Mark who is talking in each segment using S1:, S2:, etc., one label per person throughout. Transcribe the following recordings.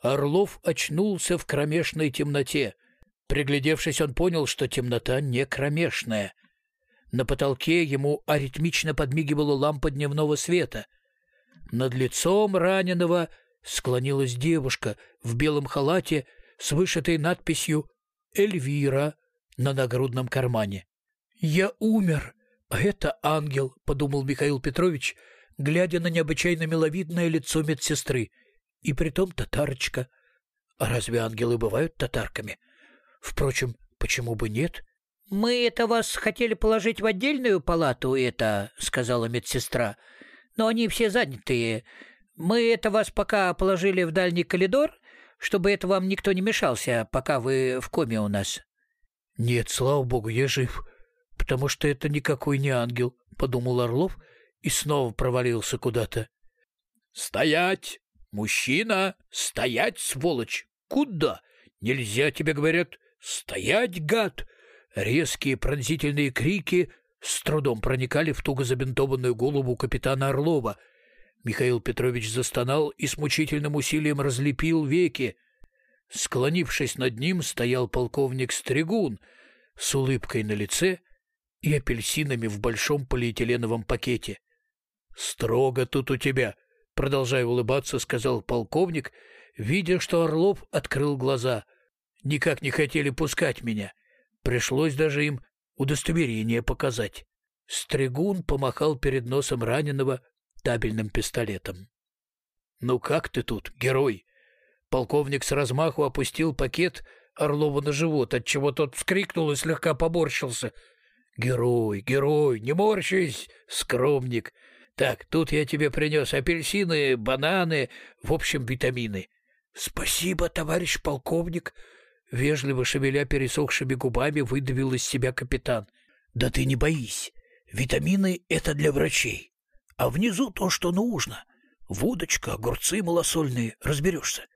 S1: Орлов очнулся в кромешной темноте. Приглядевшись, он понял, что темнота не кромешная. На потолке ему аритмично подмигивала лампа дневного света. Над лицом раненого склонилась девушка в белом халате с вышитой надписью «Эльвира» на нагрудном кармане. «Я умер, а это ангел», — подумал Михаил Петрович, глядя на необычайно миловидное лицо медсестры — и притом татарочка. А разве ангелы бывают татарками? Впрочем, почему бы нет? — Мы это вас хотели положить в отдельную палату, это, — сказала медсестра. — Но они все занятые. Мы это вас пока положили в дальний коридор, чтобы это вам никто не мешался, пока вы в коме у нас. — Нет, слава богу, я жив, потому что это никакой не ангел, — подумал Орлов и снова провалился куда-то. — Стоять! «Мужчина! Стоять, сволочь! Куда? Нельзя, тебе говорят! Стоять, гад!» Резкие пронзительные крики с трудом проникали в туго забинтованную голову капитана Орлова. Михаил Петрович застонал и с мучительным усилием разлепил веки. Склонившись над ним, стоял полковник Стригун с улыбкой на лице и апельсинами в большом полиэтиленовом пакете. «Строго тут у тебя!» Продолжая улыбаться, сказал полковник, видя, что Орлов открыл глаза. Никак не хотели пускать меня. Пришлось даже им удостоверение показать. Стригун помахал перед носом раненого табельным пистолетом. «Ну как ты тут, герой?» Полковник с размаху опустил пакет Орлову на живот, отчего тот вскрикнул и слегка поборщился. «Герой, герой, не морщись, скромник!» Так, тут я тебе принес апельсины, бананы, в общем, витамины. Спасибо, товарищ полковник, вежливо шевеля пересохшими губами, выдавил из себя капитан. Да ты не боись. Витамины — это для врачей. А внизу то, что нужно. Водочка, огурцы малосольные, разберешься.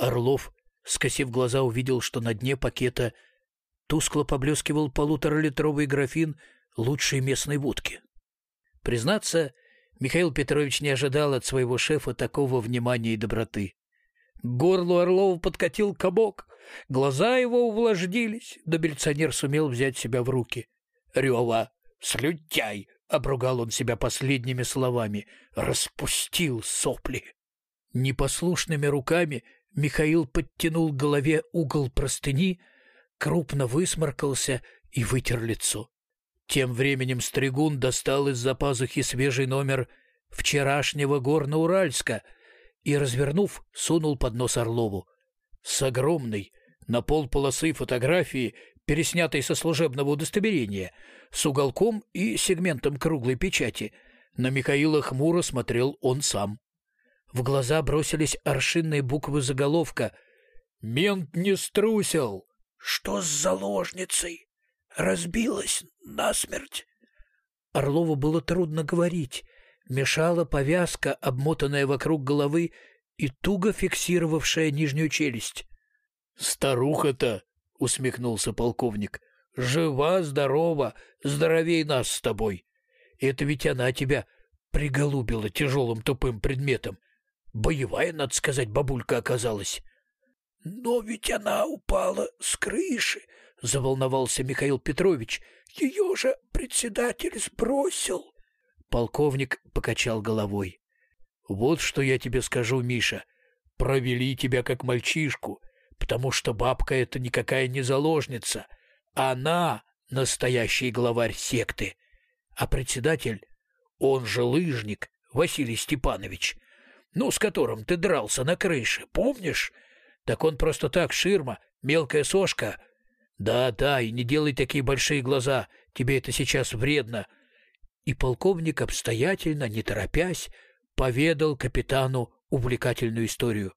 S1: Орлов, скосив глаза, увидел, что на дне пакета тускло поблескивал полуторалитровый графин лучшей местной водки. Признаться, Михаил Петрович не ожидал от своего шефа такого внимания и доброты. К горлу Орлова подкатил комок, глаза его увлажнились, но милиционер сумел взять себя в руки. «Рева, слютяй!» — обругал он себя последними словами. «Распустил сопли!» Непослушными руками Михаил подтянул к голове угол простыни, крупно высморкался и вытер лицо. Тем временем Стригун достал из-за пазухи свежий номер вчерашнего Горно-Уральска и, развернув, сунул под нос Орлову. С огромной, на полполосы фотографии, переснятой со служебного удостоверения, с уголком и сегментом круглой печати, на Михаила хмуро смотрел он сам. В глаза бросились аршинные буквы заголовка «Мент не струсил!» «Что с заложницей?» Разбилась насмерть. Орлову было трудно говорить. Мешала повязка, обмотанная вокруг головы и туго фиксировавшая нижнюю челюсть. «Старуха-то!» — усмехнулся полковник. «Жива, здорова, здоровей нас с тобой. Это ведь она тебя приголубила тяжелым тупым предметом. Боевая, надо сказать, бабулька оказалась». «Но ведь она упала с крыши», — заволновался Михаил Петрович. «Ее же председатель сбросил». Полковник покачал головой. «Вот что я тебе скажу, Миша. Провели тебя как мальчишку, потому что бабка — это никакая не заложница. Она — настоящий главарь секты. А председатель, он же лыжник, Василий Степанович, ну, с которым ты дрался на крыше, помнишь? Так он просто так, ширма, мелкая сошка, «Да, да, и не делай такие большие глаза, тебе это сейчас вредно». И полковник обстоятельно, не торопясь, поведал капитану увлекательную историю.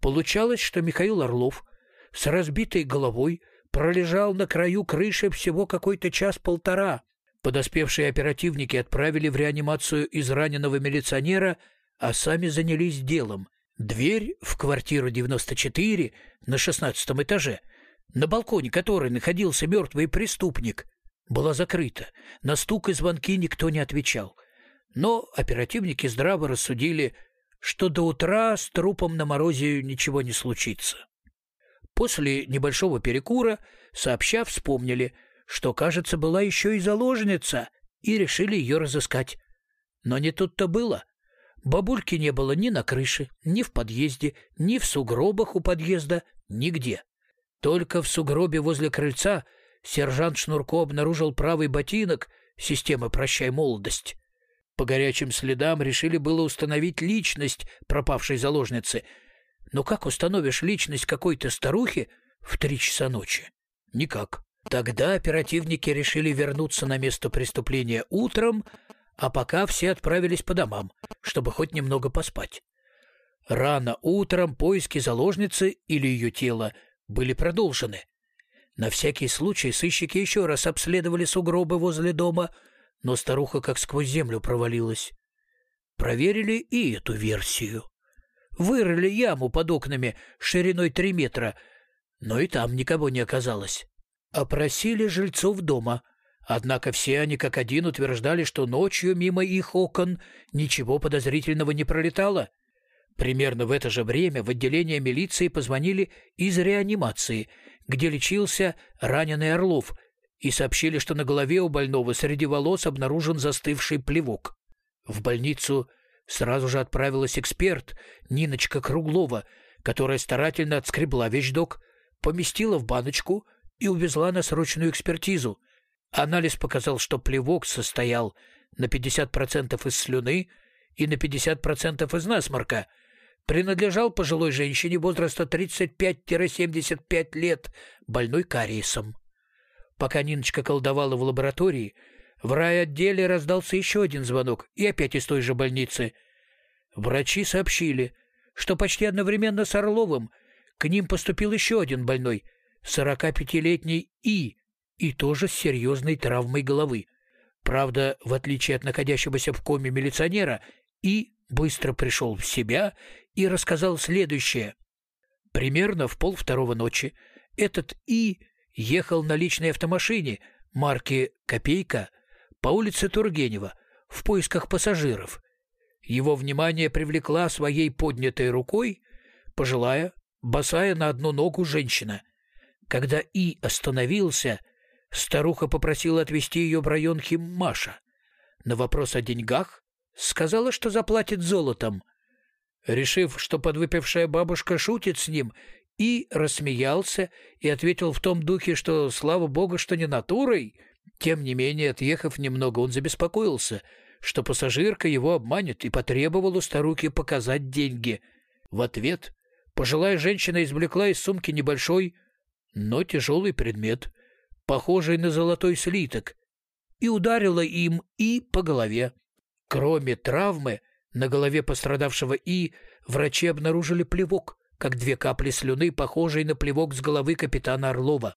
S1: Получалось, что Михаил Орлов с разбитой головой пролежал на краю крыши всего какой-то час-полтора. Подоспевшие оперативники отправили в реанимацию израненного милиционера, а сами занялись делом. Дверь в квартиру 94 на шестнадцатом этаже — на балконе которой находился мертвый преступник, была закрыта. На стук и звонки никто не отвечал. Но оперативники здраво рассудили, что до утра с трупом на морозе ничего не случится. После небольшого перекура сообща вспомнили, что, кажется, была еще и заложница, и решили ее разыскать. Но не тут-то было. Бабульки не было ни на крыше, ни в подъезде, ни в сугробах у подъезда, нигде. Только в сугробе возле крыльца сержант Шнурко обнаружил правый ботинок системы «Прощай, молодость». По горячим следам решили было установить личность пропавшей заложницы. Но как установишь личность какой-то старухи в три часа ночи? Никак. Тогда оперативники решили вернуться на место преступления утром, а пока все отправились по домам, чтобы хоть немного поспать. Рано утром поиски заложницы или ее тела были продолжены. На всякий случай сыщики еще раз обследовали сугробы возле дома, но старуха как сквозь землю провалилась. Проверили и эту версию. Вырыли яму под окнами шириной три метра, но и там никого не оказалось. Опросили жильцов дома, однако все они как один утверждали, что ночью мимо их окон ничего подозрительного не пролетало. Примерно в это же время в отделение милиции позвонили из реанимации, где лечился раненый Орлов, и сообщили, что на голове у больного среди волос обнаружен застывший плевок. В больницу сразу же отправилась эксперт Ниночка Круглова, которая старательно отскребла вещдок, поместила в баночку — и увезла на срочную экспертизу. Анализ показал, что плевок состоял на 50% из слюны и на 50% из насморка. Принадлежал пожилой женщине возраста 35-75 лет, больной кариесом. Пока Ниночка колдовала в лаборатории, в райотделе раздался еще один звонок, и опять из той же больницы. Врачи сообщили, что почти одновременно с Орловым к ним поступил еще один больной — 45-летний И, и тоже с серьезной травмой головы. Правда, в отличие от находящегося в коме милиционера, И быстро пришел в себя и рассказал следующее. Примерно в полвторого ночи этот И ехал на личной автомашине марки «Копейка» по улице Тургенева в поисках пассажиров. Его внимание привлекла своей поднятой рукой пожилая, босая на одну ногу женщина. Когда И остановился, старуха попросила отвезти ее в район Химмаша. На вопрос о деньгах сказала, что заплатит золотом. Решив, что подвыпившая бабушка шутит с ним, И рассмеялся и ответил в том духе, что, слава богу, что не натурой. Тем не менее, отъехав немного, он забеспокоился, что пассажирка его обманет и потребовал у старухи показать деньги. В ответ пожилая женщина извлекла из сумки небольшой но тяжелый предмет, похожий на золотой слиток, и ударила им И по голове. Кроме травмы, на голове пострадавшего И врачи обнаружили плевок, как две капли слюны, похожие на плевок с головы капитана Орлова.